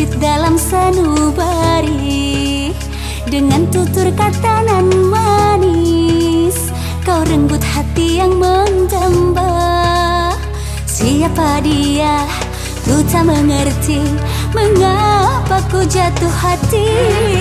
Dalam sanubari Dengan tutur kata nan manis. Kau renggut hati yang menjambah Siapa dia? Ku tak mengerti Mengapa ku jatuh hati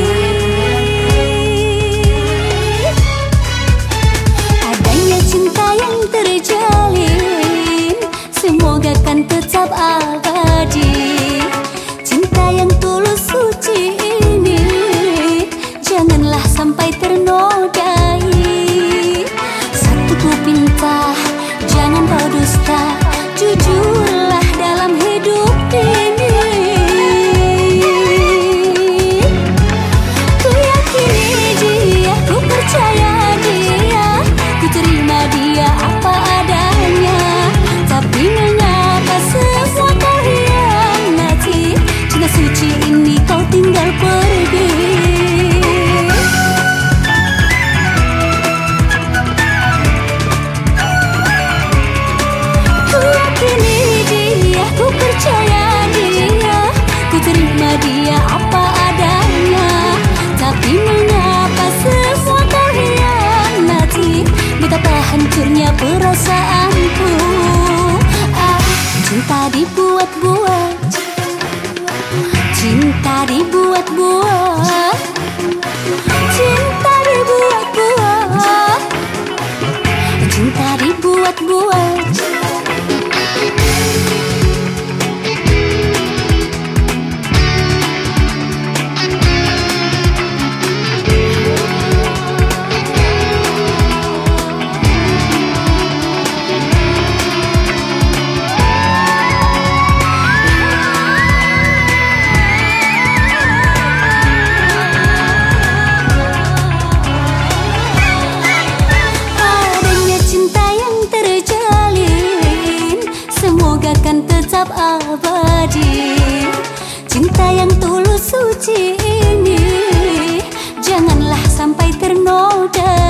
Ya apa adanya. Tapi mengapa sesuatu hianati. Cinta suci ini kau tinggal pergi. Hancurnya perasaanku abadi. Cinta yang tulus suci ini Janganlah sampai ternodai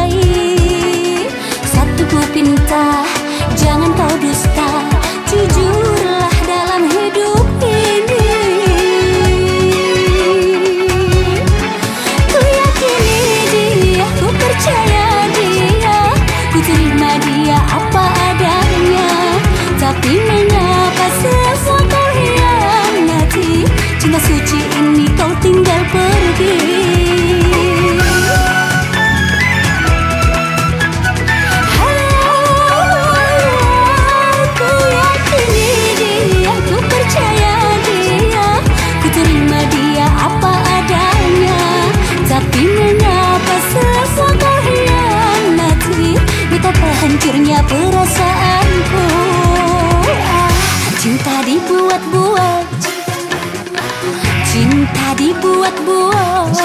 buốt